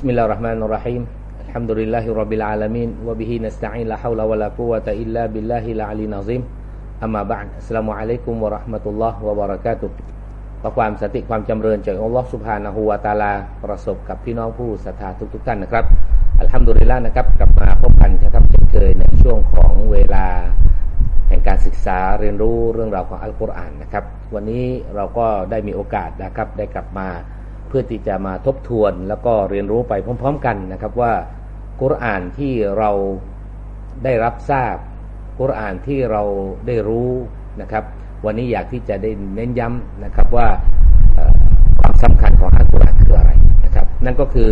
بسم الله الرحمن الرحيم الحمد لله رب العالمين وبه نستعين لا حول ولا قوة إلا بالله العلي العظيم أما بعد السلام عليكم ورحمة الله وبركاته ขอความสติความจำเริญจากอัลลอฮฺสุบฮานะฮูวาตาลาประสบกับพี่น้องผู้ศรัทธาทุกๆทท่านนะครับอัลฮัมดุลิลละนะครับกลับมาพบกันนะครับเช่นเคยในช่วงของเวลาแห่งการศึกษาเรียนรู้เรื่องราวของอัลกุรอานนะครับ วันนี้เราก็ได้มีโอกาสนะครับได้กลับมา เพื่อที่จะมาทบทวนแล้วก็เรียนรู้ไปพร้อม ๆ กันนะครับว่ากุรอานที่เราได้รับทราบกุรอานที่เราได้รู้นะครับ วันนี้อยากที่จะได้เน้นย้ำนะครับว่าความสำคัญของอัลกุรอานคืออะไรนะครับ นั่นก็คือ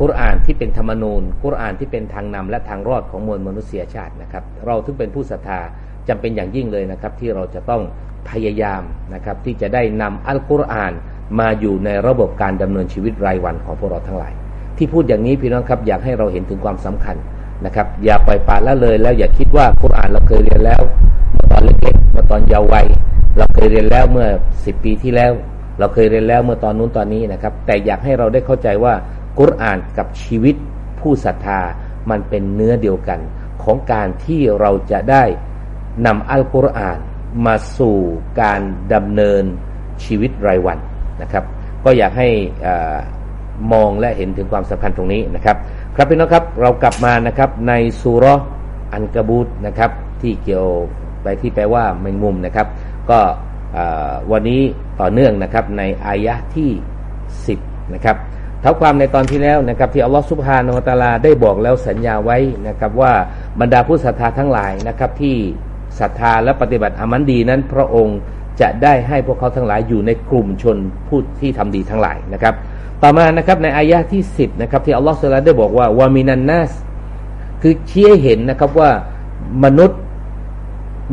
กุรอานที่เป็นธรรมนูญ กุรอานที่เป็นทางนำและทางรอดของมวลมนุษยชาตินะครับ เราทึงเป็นผู้ศรัทธาจำเป็นอย่างยิ่งเลยนะครับ ที่เราจะต้องพยายามนะครับ ที่จะได้นำอัลกุรอาน มาอยู่ในระบบการดำเนินชีวิตรายวันของพวกเราทั้งหลาย ที่พูดอย่างนี้พี่น้องครับอยากให้เราเห็นถึงความสำคัญนะครับ อย่าปล่อยปละละเลย แล้วอย่าคิดว่ากุรอานเราเคยเรียนแล้วเมื่อตอนเล็กๆเมื่อตอนเยาว์วัยเราเคยเรียนแล้วเมื่อสิบปีที่แล้ว เราเคยเรียนแล้วเมื่อตอนนู้นตอนนี้นะครับ แต่อยากให้เราได้เข้าใจว่ากุรอานกับชีวิตผู้ศรัทธามันเป็นเนื้อเดียวกัน ของการที่เราจะได้นำอัลกุรอานมาสู่การดำเนินชีวิตรายวัน นะครับ ก็อยากให้มองและเห็นถึงความสำคัญตรงนี้นะครับ ครับพี่น้องครับเรากลับมานะครับในสุรอันกบูตนะครับที่เกี่ยวไปที่แปลว่าแมงมุมนะครับ ก็วันนี้ต่อเนื่องนะครับในอายะที่ 10นะครับเท่าความในตอนที่แล้วนะครับที่อัลลอฮฺสุบฮานาอัตาลาได้บอกแล้วสัญญาไว้นะครับว่าบรรดาผู้ศรัทธาทั้งหลายนะครับที่ศรัทธาและปฏิบัติอามันดีนั้นพระองค์ จะได้ให้พวกเขาทั้งหลายอยู่ในกลุ่มชนผู้ที่ทำดีทั้งหลายนะครับ ต่อมานะครับในอายะที่ 10นะครับที่อัลลอฮฺสุลตานได้บอกว่าวามินันนัสคือเชี้เห็นนะครับว่ามนุษย์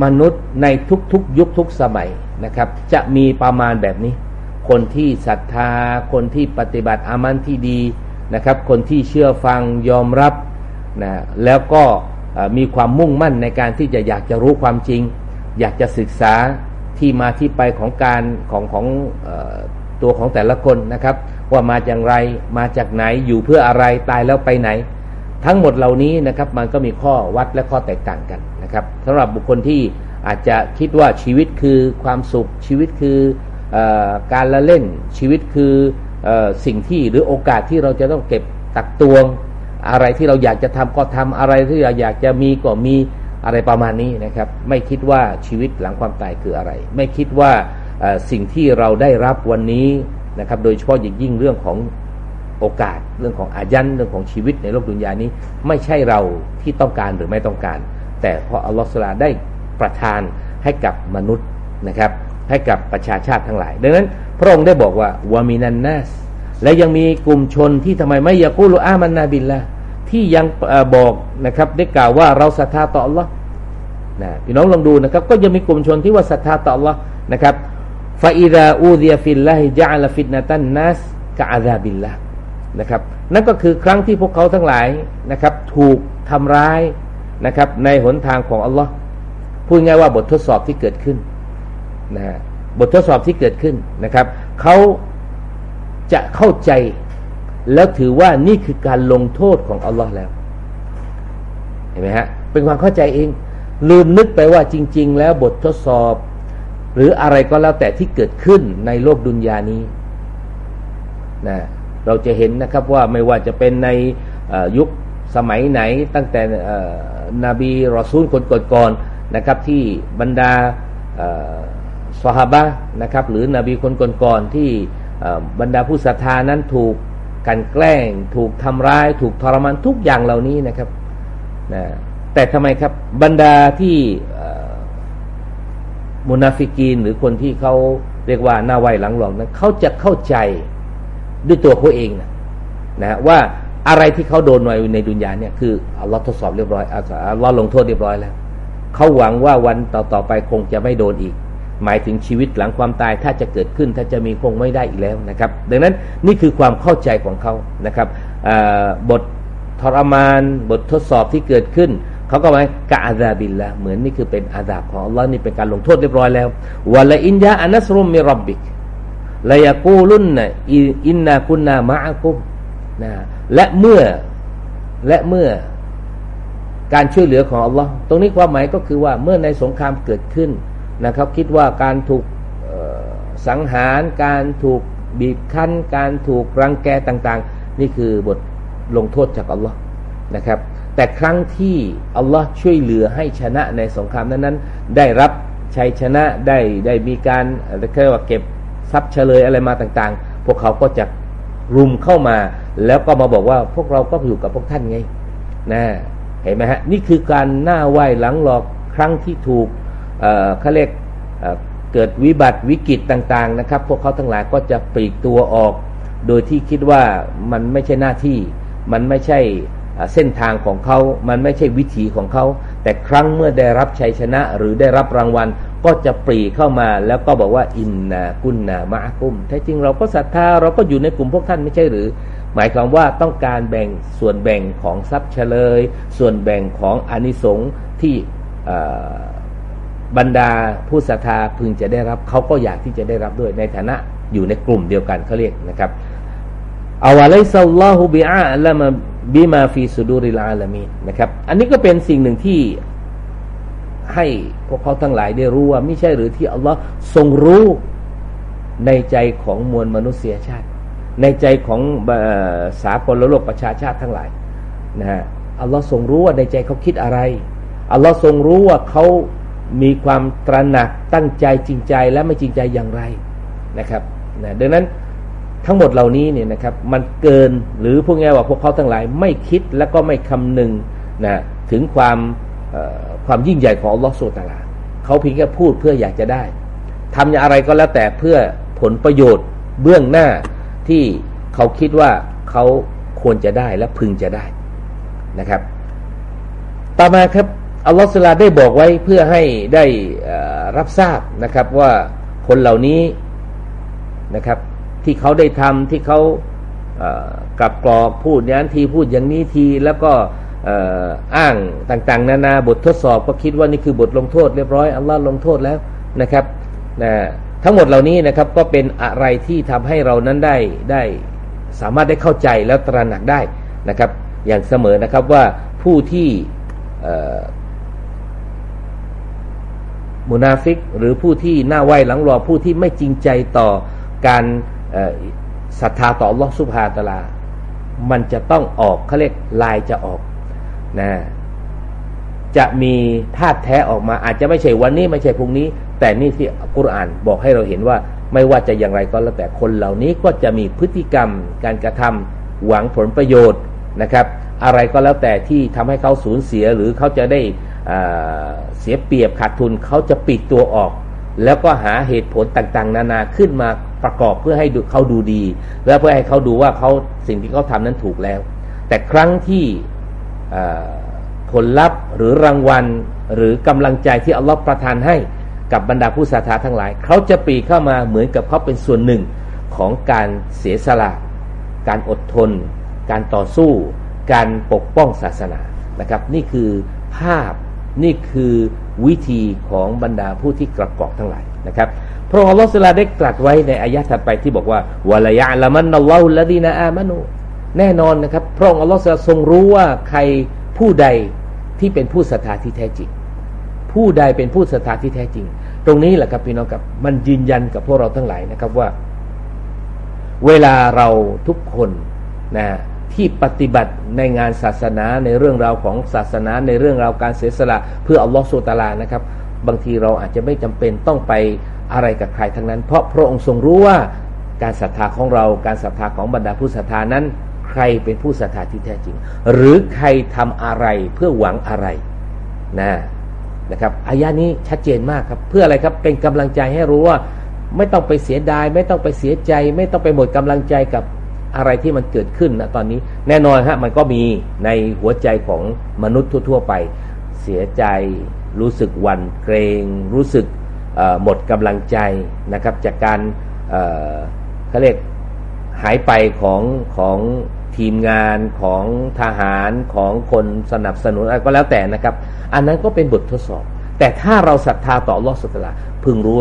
มนุษย์ในทุกๆ ยุคทุกสมัยนะครับ จะมีประมาณแบบนี้ คนที่ศรัทธา คนที่ปฏิบัติอามันที่ดีนะครับ คนที่เชื่อฟังยอมรับนะแล้วก็มีความมุ่งมั่นในการที่จะอยากจะรู้ความจริง อยากจะศึกษา ที่มาที่ไปของการของของอตัวของแต่ละคนนะครับ ว่ามาจากไรมาจากไหนอยู่เพื่ออะไรตายแล้วไปไหน ทั้งหมดเหล่านี้นะครับมันก็มีข้อวัดและข้อแตกต่างกันนะครับสำหรับบุคคลที่อาจจะคิดว่าชีวิตคือความสุขชีวิตคืออการละเล่นชีวิตคืออสิ่งที่หรือโอกาสที่เราจะต้องเก็บตักตวง อะไรที่เราอยากจะทำก็ทำอะไรที่เราอยากจะมีก็มี อะไรประมาณนี้นะครับ ไม่คิดว่าชีวิตหลังความตายคืออะไร ไม่คิดว่าสิ่งที่เราได้รับวันนี้นะครับ โดยเฉพาะยิ่งยิ่งเรื่องของโอกาสเรื่องของอายันเรื่องของชีวิตในโลกดุนยานี้ ไม่ใช่เราที่ต้องการหรือไม่ต้องการ แต่เพราะอัลลอฮฺสุลาได้ประทานให้กับมนุษย์นะครับ ให้กับประชาชาติทั้งหลาย ดังนั้นพระองค์ได้บอกว่าวามินันนัสและยังมีกลุ่มชนที่ทำไมไม่ยากูลอามันนาบินละ ที่ยังบอกนะครับได้กล่าวว่าเราศรัทธาต่อ Allah นะพี่น้องลองดูนะครับ ก็ยังมีกลุ่มชนที่ว่าศรัทธาต่อ Allah นะครับฟาอิดาอูดียฟิลลาฮิจัลฟิตนาตันนัสกะอาซาบิลละนะครับ นั่นก็คือครั้งที่พวกเขาทั้งหลายนะครับ ถูกทำร้ายนะครับ ในหนทางของอัลลอฮ์พูดง่ายว่าบททดสอบที่เกิดขึ้นนะฮะบททดสอบที่เกิดขึ้นนะครับ เขาจะเข้าใจ แล้วถือว่านี่คือการลงโทษของอัลลอฮ์แล้ว เห็นไหมฮะ เป็นความเข้าใจเอง ลืมนึกไปว่าจริง ๆ แล้วบททดสอบ หรืออะไรก็แล้วแต่ที่เกิดขึ้นในโลกดุนยานี้นะเราจะเห็นนะครับว่าไม่ว่าจะเป็นในยุคสมัยไหนตั้งแต่นบีรอซูลคนก่อนๆนะครับที่บรรดาสฮาบะนะครับหรือนบีคนก่อนๆที่บรรดาผู้ศรัทธานั้นถูก กันแกล้ง ถูกทำร้าย ถูกทรมานทุกอย่างเหล่านี้นะครับนะแต่ทำไมครับบรรดาที่มุนาฟิกีนหรือคนที่เขาเรียกว่าหน้าไหวหลังหลอกนั้นเขาจะเข้าใจด้วยตัวเขาเองนะนะว่าอะไรที่เขาโดนไว้ในดุนยาเนี่ยคืออัลลอฮ์ทดสอบเรียบร้อยอัลลอฮ์ลงโทษเรียบร้อยแล้วเขาหวังว่าวันต่อๆไปคงจะไม่โดนอีก หมายถึงชีวิตหลังความตายถ้าจะเกิดขึ้นถ้าจะมีคงไม่ได้อีกแล้วนะครับ ดังนั้นนี่คือความเข้าใจของเขานะครับบททรมาน บททดสอบที่เกิดขึ้นเขาก็หมายกะอาซาบิลละเหมือนนี่คือเป็นอาซาบของอัลลอฮ์นี่เป็นการลงโทษเรียบร้อยแล้ววะละอินยาอันัสรุมมิรับบิกลายกูลุนนะอินนาคุนนามะกุมนะและเมื่อและเมื่อการช่วยเหลือของอัลลอฮ์ตรงนี้ความหมายก็คือว่าเมื่อในสงครามเกิดขึ้น นะครับคิดว่าการถูกสังหารการถูกบีบคั้น การถูกรังแกต่างๆ นี่คือบทลงโทษจากอัลลอฮ์นะครับ แต่ครั้งที่อัลลอฮ์ช่วยเหลือให้ชนะในสงครามนั้นๆ ได้รับชัยชนะได้ได้มีการเรียกว่าเก็บทรัพย์เฉลยอะไรมาต่างๆ พวกเขาก็จะรุมเข้ามา แล้วก็มาบอกว่าพวกเราก็อยู่กับพวกท่านไงนะเห็นไหมฮะนี่คือการหน้าไหวหลังหลอกครั้งที่ถูก เขาเรียกเกิดวิบัติวิกฤตต่างๆนะครับ พวกเขาทั้งหลายก็จะปลีกตัวออก โดยที่คิดว่ามันไม่ใช่หน้าที่ มันไม่ใช่เส้นทางของเขา มันไม่ใช่วิถีของเขา แต่ครั้งเมื่อได้รับชัยชนะหรือได้รับรางวัล ก็จะปรีเข้ามาแล้วก็บอกว่าอินนากุนนามะกุมแท้จริงเราก็ศรัทธาเราก็อยู่ในกลุ่มพวกท่านไม่ใช่หรือ หมายความว่าต้องการแบ่งส่วนแบ่งของทรัพย์เฉลย ส่วนแบ่งของอนิสงส์ที่ บรรดาผู้ศรัทธาพึงจะได้รับเขาก็อยากที่จะได้รับด้วยในฐานะอยู่ในกลุ่มเดียวกันเขาเรียกนะครับอาวะไลซัลลอฮุบิอาละมาบิมาฟีสุดูริลอาลามีนะครับ อันนี้ก็เป็นสิ่งหนึ่งที่ให้พวกเขาทั้งหลายได้รู้ว่าไม่ใช่หรือที่อัลลอฮ์ทรงรู้ในใจของมวลมนุษยชาติ ในใจของสากลโลกประชาชาติทั้งหลายนะฮะอัลลอฮ์ทรงรู้ว่าในใจเขาคิดอะไรอัลลอฮ์ทรงรู้ว่าเขา มีความตระหนักตั้งใจจริงใจและไม่จริงใจอย่างไรนะครับนะดังนั้นทั้งหมดเหล่านี้เนี่ยนะครับมันเกินหรือพวกแง่ว่าพวกเขาทั้งหลายไม่คิดและก็ไม่คำนึงนะถึงความความยิ่งใหญ่ของอัลลอฮฺโซตาลาเขาเพียงแค่พูดเพื่ออยากจะได้ทำอย่างไรก็แล้วแต่เพื่อผลประโยชน์เบื้องหน้าที่เขาคิดว่าเขาควรจะได้และพึงจะได้นะครับ ต่อมาครับ อัลลอฮฺสุลาได้บอกไว้เพื่อให้ได้รับทราบนะครับว่าคนเหล่านี้นะครับ ที่เขาได้ทำที่เขากลับกรอกพูดอย่างทีพูดอย่างนี้ทีแล้วก็อ้างต่างๆ นานาบททดสอบก็คิดว่านี่คือบทลงโทษเรียบร้อยอัลลอฮ์ลงโทษแล้วนะครับนะทั้งหมดเหล่านี้นะครับก็เป็นอะไรที่ทำให้เรานั้นได้ได้สามารถได้เข้าใจแล้วตระหนักได้นะครับ อย่างเสมอนะครับว่าผู้ที่ มุนาฟิก หรือผู้ที่หน้าไหวหลังรอผู้ที่ไม่จริงใจต่อการศรัทธาต่อลอสุภาตลา มันจะต้องออกเขาเรียกลายจะออกนะจะมีธาตุแท้ออกมา อาจจะไม่ใช่วันนี้ไม่ใช่พรุ่งนี้ แต่นี่ที่กุรอานบอกให้เราเห็นว่าไม่ว่าจะอย่างไรก็แล้วแต่คนเหล่านี้ก็จะมีพฤติกรรมการกระทำหวังผลประโยชน์นะครับ อะไรก็แล้วแต่ที่ทำให้เขาสูญเสียหรือเขาจะได้ เสียเปรียบขาดทุนเขาจะปิดตัวออก แล้วก็หาเหตุผลต่างๆ นานาขึ้นมาประกอบเพื่อให้เขาดูดี และเพื่อให้เขาดูว่าเขาสิ่งที่เขาทำนั้นถูกแล้ว แต่ครั้งที่ผลลัพธ์หรือรางวัลหรือกำลังใจที่อัลลอฮฺประทานให้กับบรรดาผู้ศรัทธาทั้งหลาย เขาจะปีเข้ามาเหมือนกับเขาเป็นส่วนหนึ่งของการเสียสละ การอดทน การต่อสู้ การปกป้องศาสนานะครับ นี่คือภาพ นี่คือวิธีของบรรดาผู้ที่กระกอกทั้งหลายนะครับพระองค์อัลลอฮฺสุลาได้ตรัสไว้ในอายะถัดไปที่บอกว่าวะลายะละมันนัลลอฮุลดีนาอามานูแน่นอนนะครับพระองค์อัลลอฮฺทรงรู้ว่าใครผู้ใดที่เป็นผู้ศรัทธาที่แท้จริง ผู้ใดเป็นผู้ศรัทธาที่แท้จริง ตรงนี้แหละครับพี่น้องครับมันยืนยันกับพวกเราทั้งหลายนะครับว่า เวลาเราทุกคนนะ ที่ปฏิบัติในงานศาสนาในเรื่องราวของศาสนาในเรื่องราวการเสียสละเพื่ออัลลอฮฺสุตาลานะครับ บางทีเราอาจจะไม่จำเป็นต้องไปอะไรกับใครทั้งนั้น เพราะพระองค์ทรงรู้ว่าการศรัทธาของเราการศรัทธาของบรรดาผู้ศรัทธานั้น ใครเป็นผู้ศรัทธาที่แท้จริง หรือใครทำอะไรเพื่อหวังอะไรนะนะครับอายานี้ชัดเจนมากครับ เพื่ออะไรครับเป็นกำลังใจให้รู้ว่าไม่ต้องไปเสียดาย ไม่ต้องไปเสียใจ ไม่ต้องไปหมดกำลังใจกับ อะไรที่มันเกิดขึ้นนะตอนนี้ แน่นอนฮะมันก็มีในหัวใจของมนุษย์ทั่ว ๆ ไป เสียใจรู้สึกหวั่นเกรง รู้สึกหมดกำลังใจนะครับ จากการเขาเรียกหายไปของของทีมงานของทหารของคนสนับสนุนอะไรก็แล้วแต่นะครับ อันนั้นก็เป็นบททดสอบ แต่ถ้าเราศรัทธาต่อลอสุตลาพึงรู้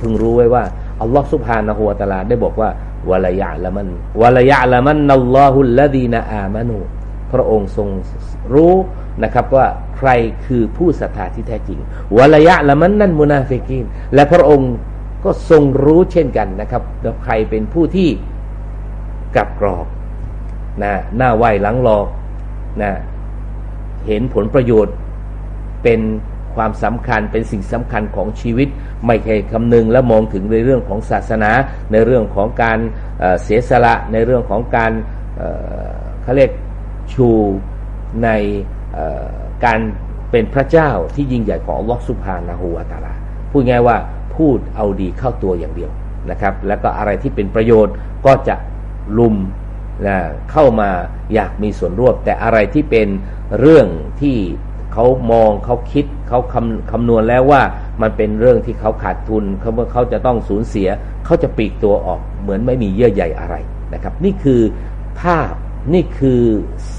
พึงรู้ไว้ว่าอัลลอฮฺสุบฮานะฮูวตะลาได้บอกว่า วะลยะละมันวะลยะละมันนัลลอฮุลลดีนอามานูพระองค์ทรงรู้นะครับว่าใครคือผู้ศรัทธาที่แท้จริงวะลยะละมันนั่นมุนาฟิกีนและพระองค์ก็ทรงรู้เช่นกันนะครับใครเป็นผู้ที่กับกรอกนะหน้าไหวหลังรอนะเห็นผลประโยชน์เป็น ความสำคัญเป็นสิ่งสำคัญของชีวิต ไม่ใช่คำนึงและมองถึงในเรื่องของศาสนา ในเรื่องของการเสียสละในเรื่องของการเขาเรียกชูในการเป็นพระเจ้าที่ยิ่งใหญ่ของลอสุภานาหูวตาลาพูดง่ายว่าพูดเอาดีเข้าตัวอย่างเดียวนะครับ แล้วก็อะไรที่เป็นประโยชน์ก็จะลุมนะเข้ามาอยากมีส่วนร่วม แต่อะไรที่เป็นเรื่องที่ เขามองเขาคิดเขาคำคำนวณแล้วว่ามันเป็นเรื่องที่เขาขาดทุนเขาเมื่อเขาจะต้องสูญเสียเขาจะปีกตัวออกเหมือนไม่มีเยื่อใยอะไรนะครับ นี่คือภาพนี่คือ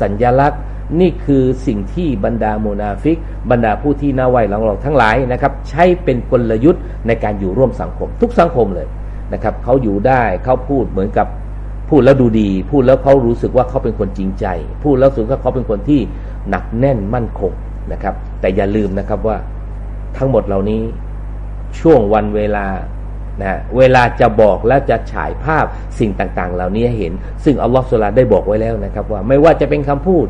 สัญญลักษณ์ นี่คือสิ่งที่บรรดาโมนาฟิก บรรดาผู้ที่น่าไหวหลังเราทั้งหลายนะครับ ใช้เป็นกลยุทธ์ในการอยู่ร่วมสังคม ทุกสังคมเลยนะครับเขาอยู่ได้เขาพูดเหมือนกับพูดแล้วดูดี พูดแล้วเขารู้สึกว่าเขาเป็นคนจริงใจ พูดแล้วรู้สึกว่าเขาเป็นคนที่หนักแน่นมั่นคง นะครับ แต่อย่าลืมนะครับว่าทั้งหมดเหล่านี้ช่วงวันเวลานะเวลาจะบอกแล้วจะฉายภาพสิ่งต่างๆ เหล่านี้เห็น ซึ่งอัลลอฮฺสุลาได้บอกไว้แล้วนะครับว่าไม่ว่าจะเป็นคำพูด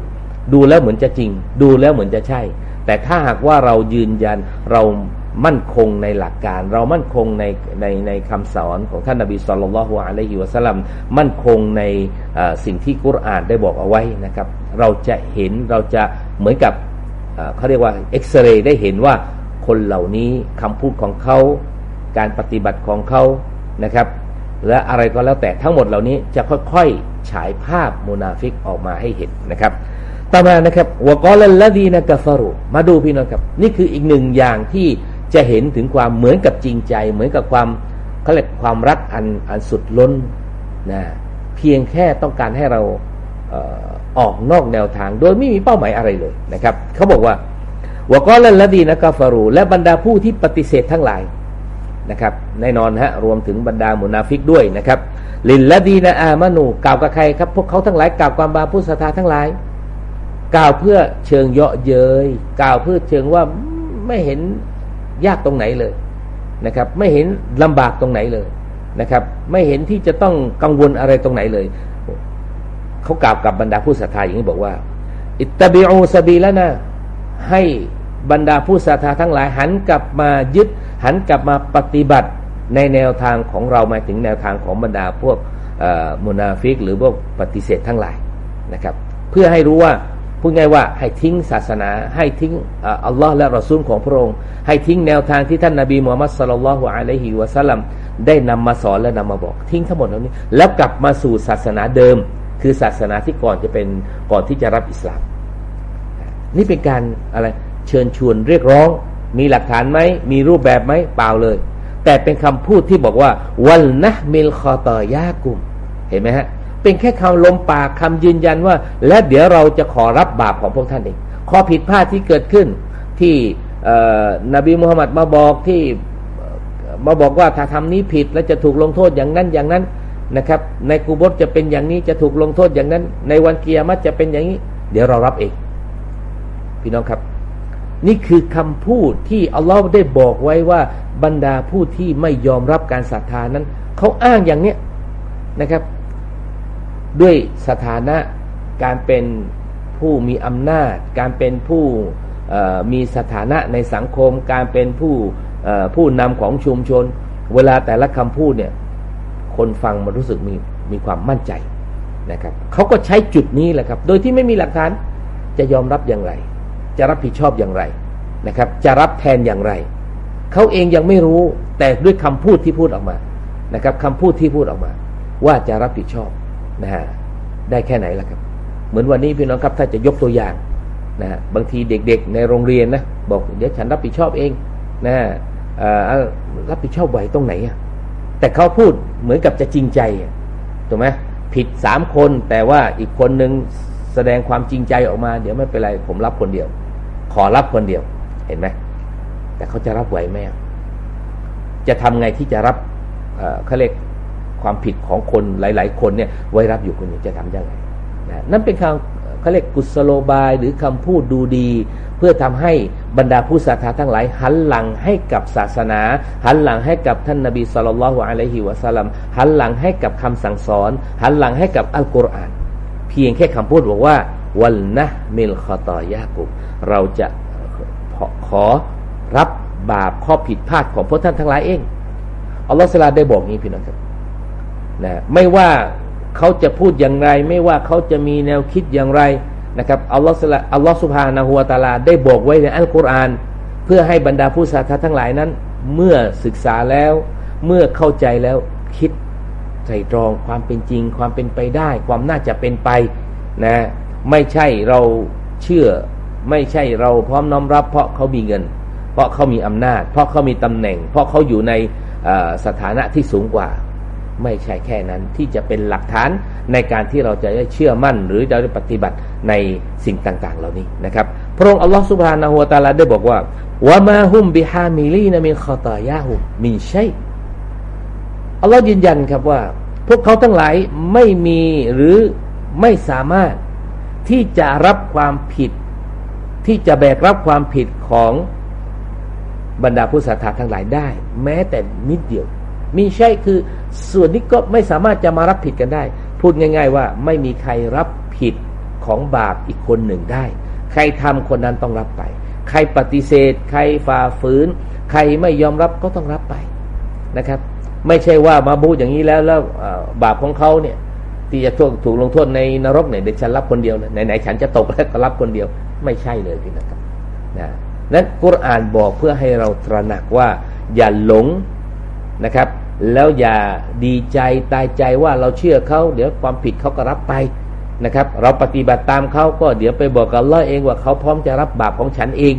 ดูแล้วเหมือนจะจริง ดูแล้วเหมือนจะใช่ แต่ถ้าหากว่าเรายืนยันเรามั่นคงในหลักการ เรามั่นคงในในในคำสอนของท่านนบีสุลต่านละฮ์อะลัยฮิวะสัลลัมมั่นคงในสิ่งที่กุรอานได้บอกเอาไว้นะครับ เราจะเห็นเราจะเหมือนกับ เขาเรียกว่าเอ็กซเรย์ได้เห็นว่าคนเหล่านี้คำพูดของเขาการปฏิบัติของเขานะครับ และอะไรก็แล้วแต่ทั้งหมดเหล่านี้จะค่อยๆฉายภาพมูนาฟิกออกมาให้เห็นนะครับต่อมานะครับوَقَالَ الَّذِينَ كَفَرُواมาดูพี่น้องครับ นี่คืออีกหนึ่งอย่างที่จะเห็นถึงความเหมือนกับจริงใจ เหมือนกับความเขาเรียกความรักอันอันสุดล้นนะเพียงแค่ต้องการให้เรา ออกนอกแนวทาง โดยไม่มีเป้าหมายอะไรเลยนะครับเขาบอกว่าวกอลละดีนะกาฟารู และบรรดาผู้ที่ปฏิเสธทั้งหลายนะครับแน่นอนฮะรวมถึงบรรดามุนาฟิกด้วยนะครับลินละดีนะอามานูกล่าวกับใครครับ พวกเขาทั้งหลายกล่าวความบาผู้ศรัทธาทั้งหลายกล่าวเพื่อเชิงเยาะเย้ยกล่าวเพื่อเชิงว่าไม่เห็นยากตรงไหนเลยนะครับ ไม่เห็นลำบากตรงไหนเลยนะครับ ไม่เห็นที่จะต้องกังวลอะไรตรงไหนเลย เขากล่าวกับบรรดาผู้ศรัทธาอย่างนี้บอกว่า อิตบิอูสบีแล้วนะให้บรรดาผู้ศรัทธาทั้งหลายหันกลับมายึด หันกลับมาปฏิบัติในแนวทางของเราหมายถึงแนวทางของบรรดาพวกมุนาฟิก หรือพวกปฏิเสธทั้งหลายนะครับ เพื่อให้รู้ว่าพูดง่ายว่าให้ทิ้งศาสนา ให้ทิ้งอัลลอฮ์และรอซูลของพระองค์ ให้ทิ้งแนวทางที่ท่านนาบีมูฮัมมัด صلى الله عليه وسلمได้นำมาสอนและนำมาบอก ทิ้งทั้งหมดเหล่านี้ แล้วกลับมาสู่ศาสนาเดิม คือศาสนาที่ก่อนจะเป็นก่อนที่จะรับอิสลาม นี่เป็นการอะไรเชิญชวนเรียกร้อง มีหลักฐานไหมมีรูปแบบไหมเปล่าเลย แต่เป็นคำพูดที่บอกว่า وَلْنَحْمِلْ خَطَايَاكُمْ เห็นไหมฮะ เป็นแค่คำลมปากคำยืนยันว่า และเดี๋ยวเราจะขอรับบาปของพวกท่านเองข้อผิดพลาดที่เกิดขึ้นที่นบีมุฮัมมัดมาบอกที่มาบอกว่าถ้าทำนี้ผิดแล้วจะถูกลงโทษอย่างนั้นอย่างนั้น นะครับ ในกูบตจะเป็นอย่างนี้จะถูกลงโทษอย่างนั้น ในวันเกียรติจะเป็นอย่างนี้ เดี๋ยวเรารับเอง พี่น้องครับ นี่คือคำพูดที่อัลลอฮ์ได้บอกไว้ว่าบรรดาผู้ที่ไม่ยอมรับการศรัทธานั้นเขาอ้างอย่างเนี้ยนะครับ ด้วยสถานะการเป็นผู้มีอำนาจ การเป็นผู้มีสถานะในสังคม การเป็นผู้ผู้นำของชุมชน เวลาแต่ละคำพูดเนี่ย คนฟังมันรู้สึกมีมีความมั่นใจนะครับเขาก็ใช้จุดนี้แหละครับ โดยที่ไม่มีหลักฐานจะยอมรับอย่างไร จะรับผิดชอบอย่างไรนะครับ จะรับแทนอย่างไรเขาเองยังไม่รู้แต่ด้วยคำพูดที่พูดออกมานะครับคำพูดที่พูดออกมา ว่าจะรับผิดชอบนะฮะได้แค่ไหนล่ะครับ เหมือนวันนี้พี่น้องครับถ้าจะยกตัวอย่างนะฮะบางทีเด็กๆในโรงเรียนนะบอกเดี๋ยวฉันรับผิดชอบเองนะรับผิดชอบไหวตรงไหนอะ แต่เขาพูดเหมือนกับจะจริงใจถูกไหมผิดสามคนแต่ว่าอีกคนหนึ่งแสดงความจริงใจออกมา เดี๋ยวไม่เป็นไรผมรับคนเดียว ขอรับคนเดียวเห็นไหมแต่เขาจะรับไหวไหมจะทำไงที่จะรับเขาเรียกความผิดของคนหลาย ๆ คนเนี่ยไว้รับอยู่คนนี้จะทำยังไงนะนั่นเป็นคำ เขาเรียกกุศโลบายหรือคำพูดดูดี เพื่อทำให้บรรดาผู้ศรัทธาทั้งหลายหันหลังให้กับศาสนา หันหลังให้กับท่านนบีสุลต่านละฮ์อะลัยฮิวะสัลลัมหันหลังให้กับคำสั่งสอน หันหลังให้กับอัลกุรอาน เพียงแค่คำพูดบอกว่าวันนะมิลคอตอยากุเราจะขอรับบาปข้อผิดพลาดของพวกท่านทั้งหลายเองอัลลอฮฺสลาได้บอกงี้พี่น้องครับนะไม่ว่า เขาจะพูดอย่างไร ไม่ว่าเขาจะมีแนวคิดอย่างไรนะครับอัลลอฮฺสลาอัลลอฮฺสุบฮานะฮูวตาลาได้บอกไว้ในอัลกุรอาน เพื่อให้บรรดาผู้ศรัทธาทั้งหลายนั้น เมื่อศึกษาแล้ว เมื่อเข้าใจแล้วคิดใจตรองความเป็นจริง ความเป็นไปได้ ความน่าจะเป็นไปนะไม่ใช่เราเชื่อ ไม่ใช่เราพร้อมน้อมรับ เพราะเขามีเงิน เพราะเขามีอำนาจ เพราะเขามีตำแหน่ง เพราะเขาอยู่ในสถานะที่สูงกว่า ไม่ใช่แค่นั้นที่จะเป็นหลักฐานในการที่เราจะได้เชื่อมั่น หรือจะได้ปฏิบัติในสิ่งต่างๆ เหล่านี้นะครับ พระองค์อัลลอฮฺสุบฮานาหัวตาลาได้บอกว่าวะมาฮุมบิฮามิลีนมินขตายาฮุมินชัยอัลลอฮ์ยืนยันครับว่า พวกเขาทั้งหลายไม่มีหรือไม่สามารถที่จะรับความผิด ที่จะแบกรับความผิดของบรรดาผู้ศรัทธาทั้งหลายได้ แม้แต่นิดเดียว มีใช่คือส่วนนี้ก็ไม่สามารถจะมารับผิดกันได้ พูดง่าย ๆ ว่าไม่มีใครรับผิดของบาปอีกคนหนึ่งได้ ใครทำคนนั้นต้องรับไป ใครปฏิเสธ ใครฝ่าฝืน ใครไม่ยอมรับก็ต้องรับไปนะครับ ไม่ใช่ว่ามาบูอย่างนี้แล้วแล้วบาปของเขาเนี่ยที่จะถูกลงโทษในนรกเนี่ยเดี๋ยวฉันรับคนเดียวเลยไหนๆฉันจะตกแล้วก็รับคนเดียว ไม่ใช่เลยพี่นะครับนะนั้นกุรอานบอกเพื่อให้เราตระหนักว่าอย่าหลงนะครับ แล้วอย่าดีใจตายใจว่าเราเชื่อเขาเดี๋ยวความผิดเขาก็รับไปนะครับ เราปฏิบัติตามเขาก็เดี๋ยวไปบอกกับลอเองว่าเขาพร้อมจะรับบาปของฉันเอง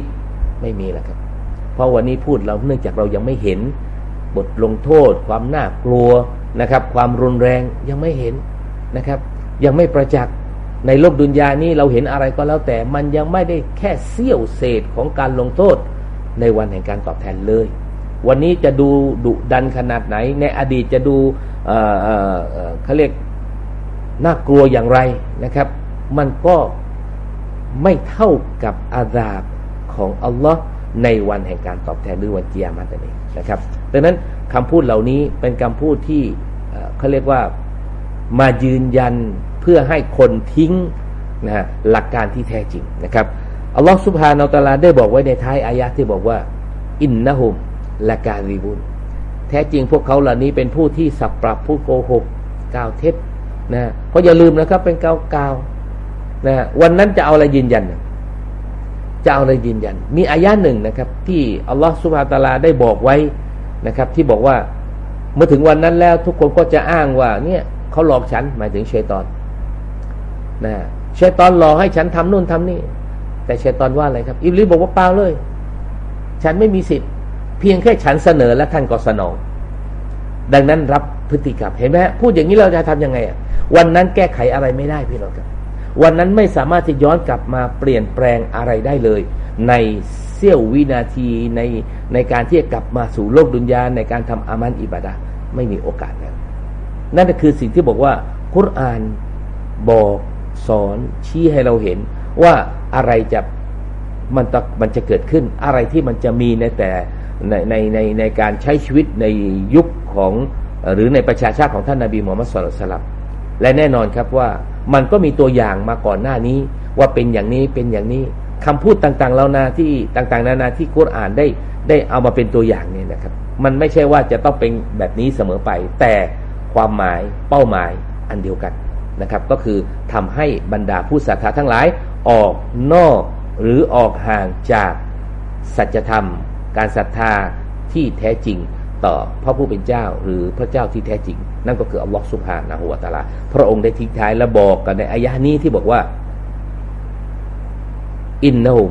ไม่มีแล้วครับ เพราะวันนี้พูดเราเนื่องจากเรายังไม่เห็น บทลงโทษ ความน่ากลัวนะครับ ความรุนแรงยังไม่เห็นนะครับ ยังไม่ประจักษ์ในโลกดุนยานี้เราเห็นอะไรก็แล้วแต่มันยังไม่ได้แค่เสี้ยวเศษของการลงโทษในวันแห่งการตอบแทนเลย วันนี้จะดูดุดันขนาดไหน ในอดีตจะดูเขาเรียกน่ากลัวอย่างไรนะครับ มันก็ไม่เท่ากับอาดาบของอัลลอฮ์ในวันแห่งการตอบแทนหรือวันเกียรตินั่นเองนะครับดังนั้นคำพูดเหล่านี้เป็นคำพูดที่เขาเรียกว่ามายืนยันเพื่อให้คนทิ้งนะฮะหลักการที่แท้จริงนะครับอัลลอฮฺสุบฮานาอัลลาได้บอกไว้ในท้ายอายะที่บอกว่า อินนะฮุม และการรีบุนแท้จริงพวกเขาเหล่านี้เป็นผู้ที่สับปรับผู้โกหกกล่าวเท็จนะเพราะอย่าลืมนะครับ เป็นกาวกาวนะวันนั้นจะเอาอะไรยืนยันจะเอาอะไรยืนยัน มีอายะหนึ่งนะครับ ที่อัลลอฮฺสุบฮาตาลาได้บอกไว้นะครับ ที่บอกว่าเมื่อถึงวันนั้นแล้วทุกคนก็จะอ้างว่า เนี่ยเขาหลอกฉันหมายถึงเชตอนนะเชตอนหลอกให้ฉันทำนู่นทำนี่ แต่เชตอนว่าอะไรครับ อิบลิสบอกว่าเปล่าเลย ฉันไม่มีสิทธิ์ เพียงแค่ฉันเสนอและท่านก็สนอง ดังนั้นรับพฤติกรรมเห็นไหมพูดอย่างนี้เราจะทํำยังไงอะวันนั้นแก้ไขอะไรไม่ได้พี่น้องครับ วันนั้นไม่สามารถที่ย้อนกลับมาเปลี่ยนแปลงอะไรได้เลย ในเสี้ยววินาทีในในการที่จะกลับมาสู่โลกดุนยาในการทำอามันอิบาดาไม่มีโอกาสแล้วนั่นคือสิ่งที่บอกว่าคุรานบอกสอนชี้ให้เราเห็นว่าอะไรจะมันมันจะเกิดขึ้นอะไรที่มันจะมีในแต่ ในในในในการใช้ชีวิตในยุคของหรือในประชาชาติของท่านนาบีมูฮัมมัดสุลตัลและแน่นอนครับว่ามันก็มีตัวอย่างมาก่อนหน้านี้ ว่าเป็นอย่างนี้เป็นอย่างนี้คำพูดต่างๆเรานาที่ต่างๆ นานาที่คุรานได้ได้เอามาเป็นตัวอย่างเนี่ยนะครับ มันไม่ใช่ว่าจะต้องเป็นแบบนี้เสมอไป แต่ความหมายเป้าหมายอันเดียวกันนะครับ ก็คือทำให้บรรดาผู้ศรัทธาทั้งหลายออกนอกหรือออกห่างจากสัจธรรม การศรัทธาที่แท้จริงต่อพระผู้เป็นเจ้าหรือพระเจ้าที่แท้จริง นั่นก็คืออัลลอฮฺสุบฮานะฮุวาตาลา พระองค์ได้ทิ้งท้ายและบอกกันในอายะนี้ที่บอกว่า อินนูม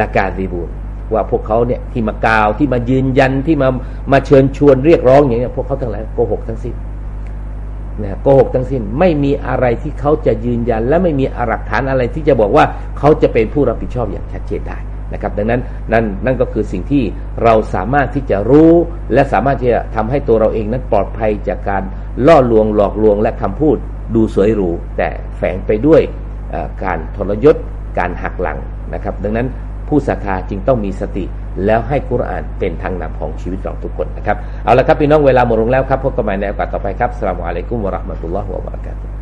ละกาดีบูนว่าพวกเขาเนี่ยที่มากล่าวที่มายืนยันที่มามาเชิญชวนเรียกร้องอย่างนี้พวกเขาทั้งหลายโกหกทั้งสิ้นนะโกหกทั้งสิ้นไม่มีอะไรที่เขาจะยืนยัน และไม่มีหลักฐานอะไรที่จะบอกว่าเขาจะเป็นผู้รับผิดชอบอย่างชัดเจนได้ นะครับดังนั้นนั่นนั่นก็คือสิ่งที่เราสามารถที่จะรู้ และสามารถที่จะทำให้ตัวเราเองนั้นปลอดภัยจากการล่อลวงหลอกลวงและคำพูดดูสวยหรู แต่แฝงไปด้วยการทรยศการหักหลังนะครับดังนั้นผู้ศรัทธาจึงต้องมีสติแล้วให้กุรอานเป็นทางนำของชีวิตของทุกคนนะครับ เอาละครับพี่น้องเวลาหมดลงแล้วครับพบกันใหม่ในโอกาสต่อไปครับสลามอะลัยกุมวะราะห์มะตุลลอฮ์วะบะเราะกาตุฮ์